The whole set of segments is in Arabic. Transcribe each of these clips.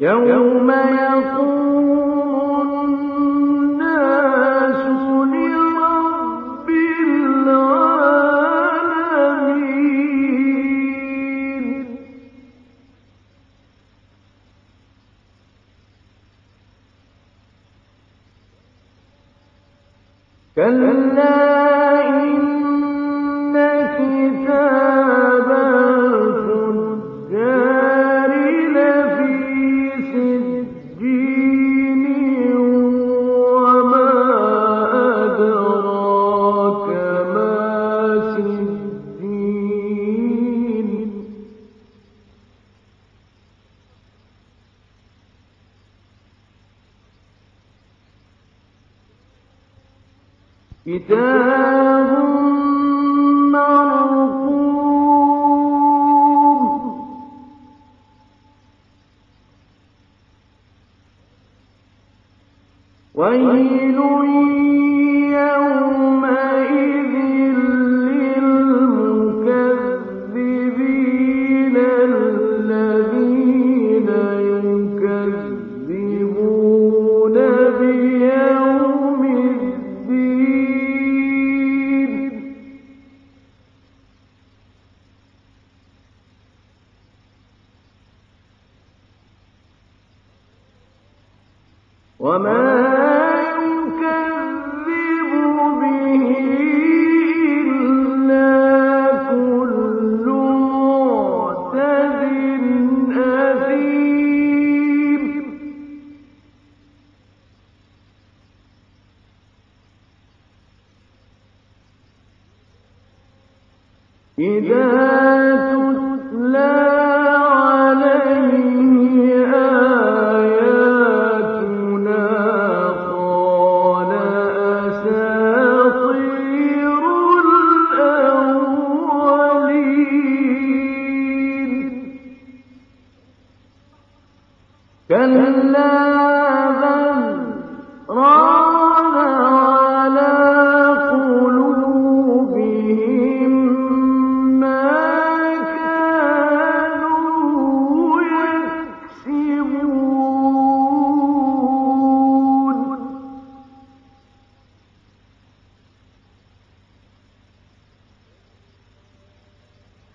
يوم يقوم ويل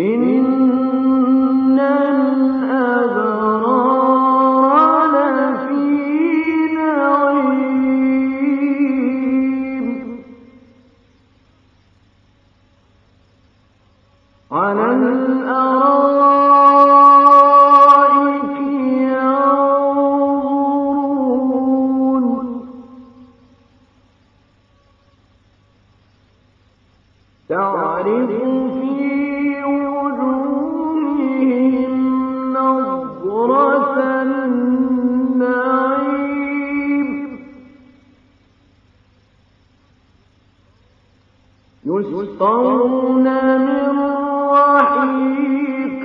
In يسقون من رحيق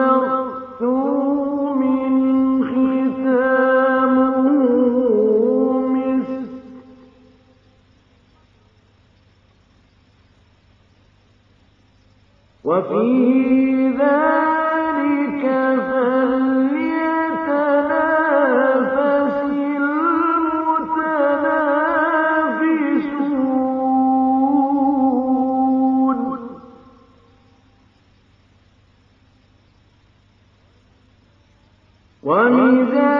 مختوم ختامه مسك. وفي ذلك فلا ومزاجه